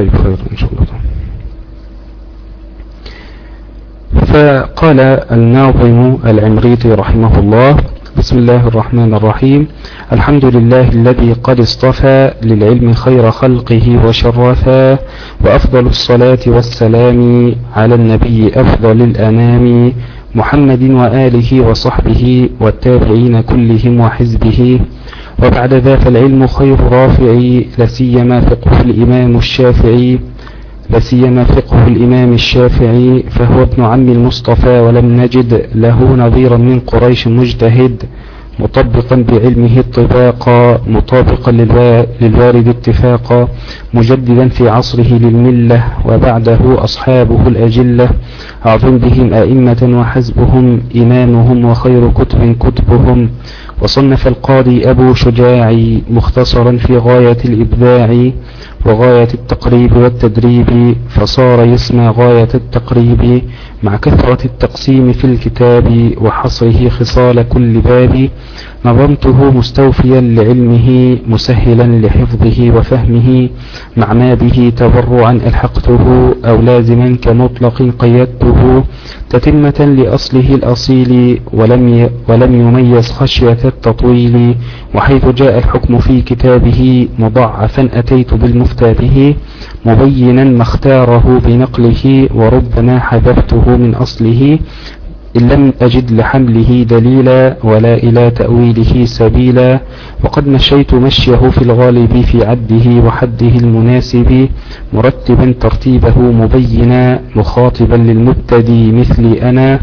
طيب خير إن شاء الله. فقال الناظم العمريطي رحمه الله بسم الله الرحمن الرحيم. الحمد لله الذي قد اصطفى للعلم خير خلقه وشرفا وأفضل الصلاة والسلام على النبي أفضل الأنام. محمد وآله وصحبه والتابعين كلهم وحزبه. وبعد ذا فالعلم خير رافعي لسيما فقه الإمام الشافعي. لسيما فقه الإمام الشافعي فهو ابن عم المصطفى ولم نجد له نظيرا من قريش مجتهد. مطبقا بعلمه الطباقا مطابقا للوارد اتفاقا مجددا في عصره للملة وبعده أصحابه الأجلة. أعظم بهم أئمة وحزبهم إمامهم وخير كتب كتبهم. وصنف القاضي أبو شجاع مختصرا في غاية الإبداع. وغاية التقريب والتدريب فصار يسمى غاية التقريب مع كثرة التقسيم في الكتاب وحصره خصال كل باب. نظمته مستوفيا لعلمه مسهلا لحفظه وفهمه. مع ما به تبرعا ألحقته أو لازما كمطلق قيدته. تتمة لأصله الأصيل ولم, ولم يميز خشية التطويل. وحيث جاء الحكم في كتابه مضعفا أتيت بالمفتى به مبينا ما اختاره بنقله وربما حذفته من أصله إن لم أجد لحمله دليلا ولا إلى تأويله سبيلا وقد مشيت مشيه في الغالب في عده وحده المناسب مرتبا ترتيبه مبينا مخاطبا للمبتدي مثلي أنا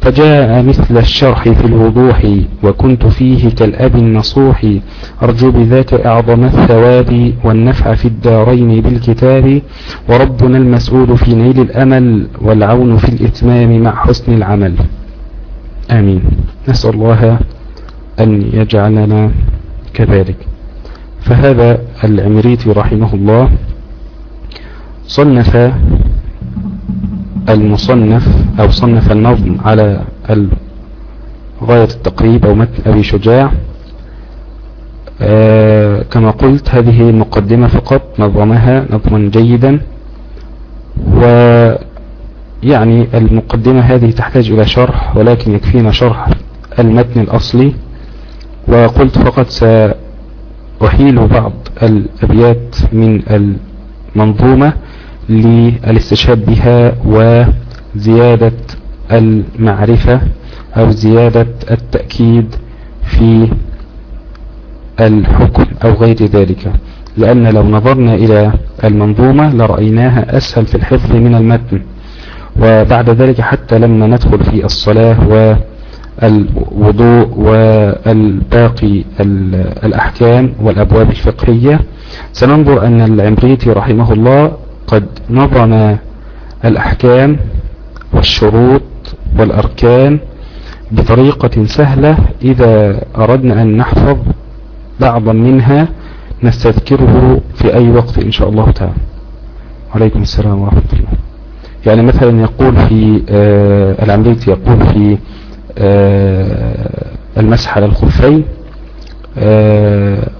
فجاء مثل الشرح في الوضوح وكنت فيه كالأب النصوح أرجو بذاك أعظم الثواب والنفع في الدارين بالكتاب وربنا المسؤول في نيل الأمل والعون في الإتمام مع حسن العمل. آمين. نسأل الله أن يجعلنا كذلك. فهذا العمريتي رحمه الله. صنف المصنف أو صنف النظم على غاية التقريب أو متن أبي شجاع آه كما قلت هذه المقدمة فقط نظمها نظما جيدا ويعني المقدمة هذه تحتاج إلى شرح ولكن يكفينا شرح المتن الأصلي وقلت فقط سأحيل بعض الأبيات من المنظومة. للاستشهاد بها وزيادة المعرفة أو زيادة التأكيد في الحكم أو غير ذلك. لأن لو نظرنا إلى المنظومة لرأيناها أسهل في الحفظ من المتن. وبعد ذلك حتى لما ندخل في الصلاة والوضوء والباقي الأحكام والأبواب الفقهية سننظر أن العمريتي رحمه الله قد نظم الأحكام والشروط والأركان بطريقة سهلة إذا أردنا أن نحفظ بعضا منها نستذكره في أي وقت إن شاء الله تعالى. عليكم السلام ورحمة الله. يعني مثلا يقول في آه العملية يقول في آه المسح على الخفين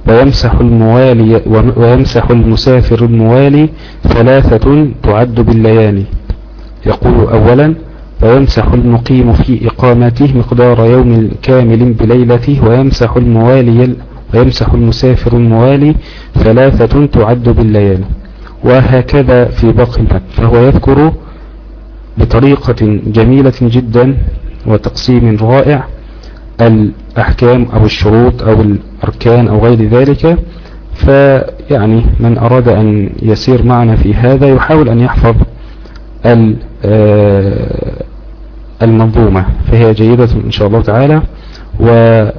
ويمسح الموالي ويمسح المسافر الموالي ثلاثة تعد بالليالي. يقول أولا ويمسح المقيم في إقامته مقدار يوم كامل بليلته ويمسح الموالي ويمسح المسافر الموالي ثلاثة تعد بالليالي. وهكذا في باقي المتن فهو يذكر بطريقة جميلة جدا وتقسيم رائع الأحكام أو الشروط أو الأركان أو غير ذلك فيعني من أراد أن يسير معنا في هذا يحاول أن يحفظ آه، المنظومة فهي جيدة إن شاء الله تعالى وذلك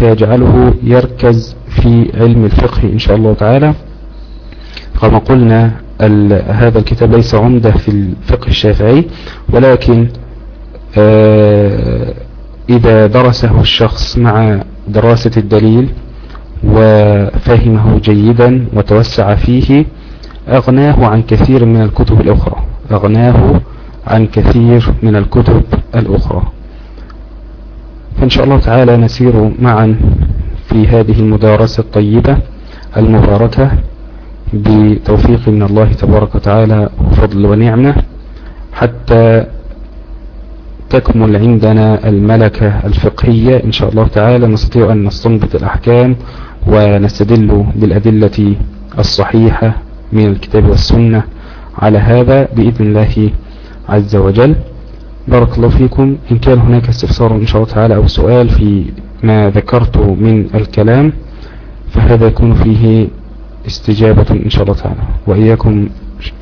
يجعله يركز في علم الفقه إن شاء الله تعالى. كما قلنا هذا الكتاب ليس عمدة في الفقه الشافعي ولكن آه، إذا درسه الشخص مع دراسة الدليل وفهمه جيدا وتوسع فيه أغناه عن كثير من الكتب الأخرى. أغناه عن كثير من الكتب الأخرى. فإن شاء الله تعالى نسير معا في هذه المدارسة الطيبة المباركة بتوفيق من الله تبارك وتعالى وفضل ونعمة حتى تكمل عندنا الملكة الفقهية إن شاء الله تعالى. نستطيع أن نستنبط الأحكام ونستدل بالأدلة الصحيحة من الكتاب والسنة على هذا بإذن الله عز وجل. بارك الله فيكم. إن كان هناك استفسار إن شاء الله تعالى أو سؤال في ما ذكرته من الكلام فهذا يكون فيه استجابة إن شاء الله تعالى. وإياكم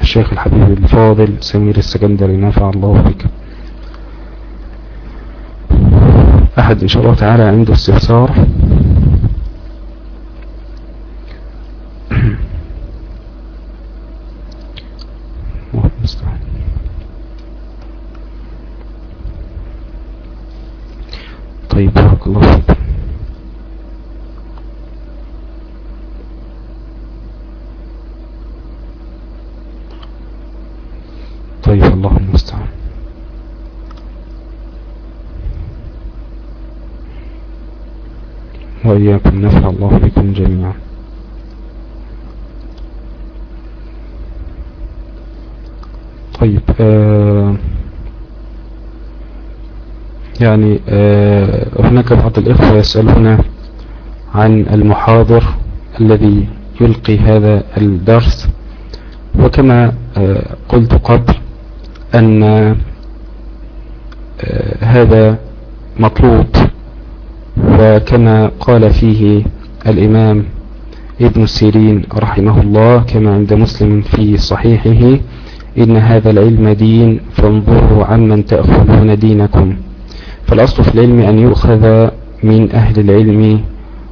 الشيخ الحبيب الفاضل سمير السكندري. نافع الله بك أحد إن شاء الله تعالى عنده استفسار. طيب بارك الله فيك طيب الله المستعان وإياكم نفع الله بكم جميعا. طيب آه يعني آه هناك بعض الإخوة يسألون عن المحاضر الذي يلقي هذا الدرس. وكما آه قلت قبل أن آه هذا مطلوب. وكما قال فيه الإمام ابن السيرين رحمه الله كما عند مسلم في صحيحه إن هذا العلم دين فانظروا عمن تأخذون دينكم. فالأصل في العلم أن يؤخذ من أهل العلم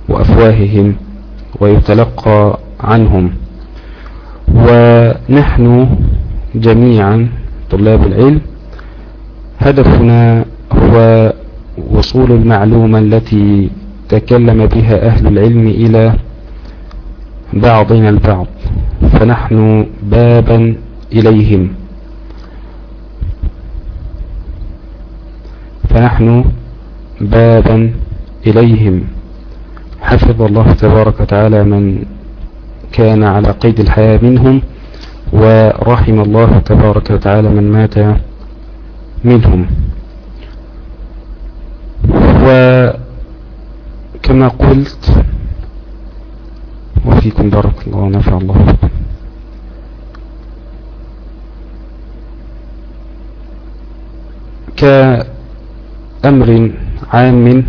وأفواههم ويتلقى عنهم. ونحن جميعا طلاب العلم هدفنا هو وصول المعلومة التي تكلم بها أهل العلم إلى بعضنا البعض. فنحن بابا إليهم. فنحن بابا إليهم. حفظ الله تبارك وتعالى من كان على قيد الحياة منهم ورحم الله تبارك وتعالى من مات منهم. وكما قلت وفيكم بارك الله ونفع الله كأمر عام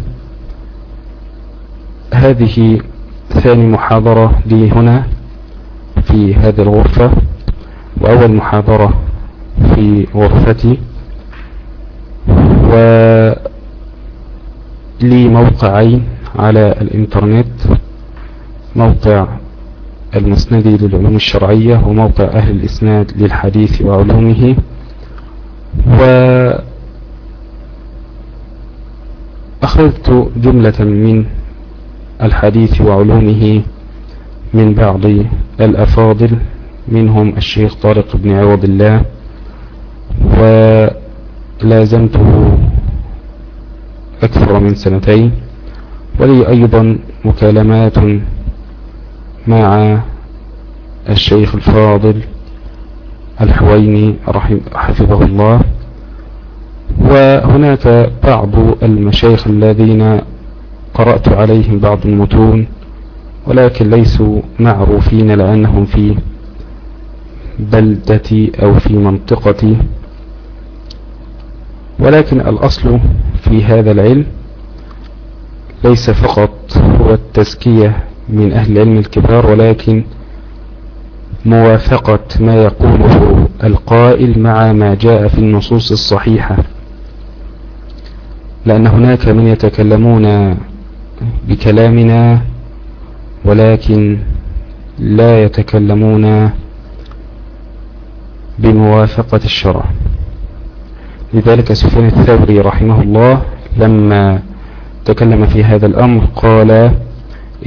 هذه ثاني محاضرة لي هنا في هذه الغرفة وأول محاضرة في غرفتي. و لي موقعين على الإنترنت موقع المسندي للعلوم الشرعية وموقع أهل الإسناد للحديث وعلومه و أخذت جملة من الحديث وعلومه من بعض الأفاضل منهم الشيخ طارق بن عوض الله ولازمته أكثر من سنتين ولي أيضا مكالمات مع الشيخ الفاضل الحويني حفظه الله. وهناك بعض المشايخ الذين قرأت عليهم بعض المتون ولكن ليسوا معروفين لأنهم في بلدتي أو في منطقتي. ولكن الأصل في هذا العلم ليس فقط هو التزكية من أهل العلم الكبار ولكن موافقة ما يقوله القائل مع ما جاء في النصوص الصحيحة. لأن هناك من يتكلمون بكلامنا ولكن لا يتكلمون بموافقة الشرع. لذلك سفيان الثوري رحمه الله لما تكلم في هذا الأمر قال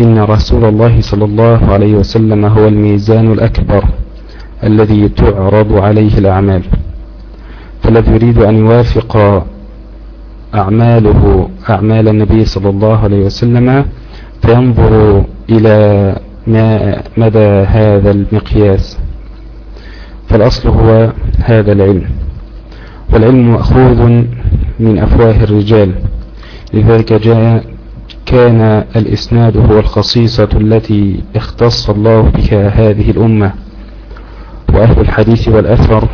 إن رسول الله صلى الله عليه وسلم هو الميزان الأكبر الذي تعرض عليه الأعمال. فالذي يريد أن يوافق أعماله أعمال النبي صلى الله عليه وسلم فينظر إلى ما مدى هذا المقياس. فالأصل هو هذا العلم. والعلم مأخوذ من أفواه الرجال. لذلك جاء كان الإسناد هو الخصيصة التي اختص الله بها هذه الأمة. وأهل الحديث والأثر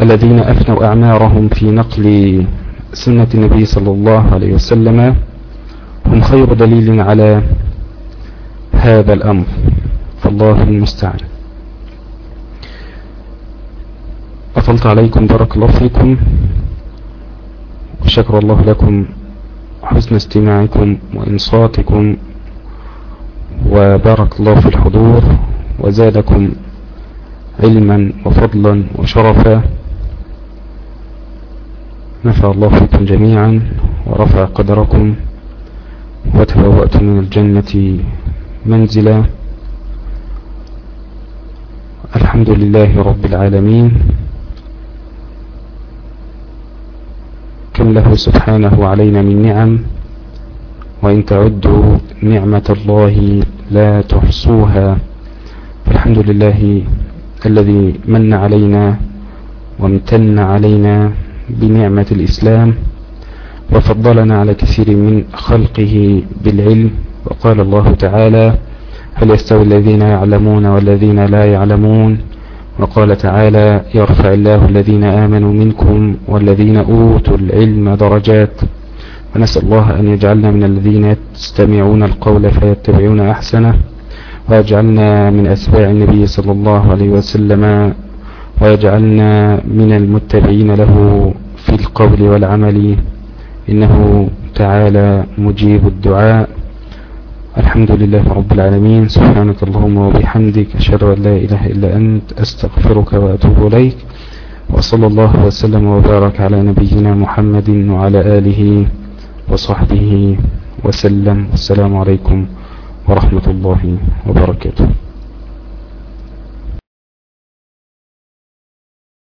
الذين أفنوا أعمارهم في نقل سنة النبي صلى الله عليه وسلم هم خير دليل على هذا الأمر. فالله المستعان. أطلت عليكم بارك الله فيكم وشكر الله لكم حسن استماعكم وإنصاتكم وبارك الله في الحضور وزادكم علما وفضلا وشرفا نفع الله فيكم جميعا ورفع قدركم وتبوأتم من الجنة منزلا الحمد لله رب العالمين كم له سبحانه علينا من نعم وإن تعدوا نعمة الله لا تحصوها. فالحمد لله الذي من علينا وامتن علينا بنعمة الإسلام وفضلنا على كثير من خلقه بالعلم. وقال الله تعالى هل يستوي الذين يعلمون والذين لا يعلمون وقال تعالى يرفع الله الذين آمنوا منكم والذين أوتوا العلم درجات ونسأل الله أن يجعلنا من الذين يستمعون القول فيتبعون أحسنه ويجعلنا من أسباع النبي صلى الله عليه وسلم ويجعلنا من المتبعين له في القول والعمل. إنه تعالى مجيب الدعاء. الحمد لله رب العالمين. سبحانك اللهم وبحمدك أشهد أن لا إله إلا أنت أستغفرك وأتوب إليك. وصلى الله وسلم وبارك على نبينا محمد وعلى آله وصحبه وسلم. والسلام عليكم ورحمة الله وبركاته.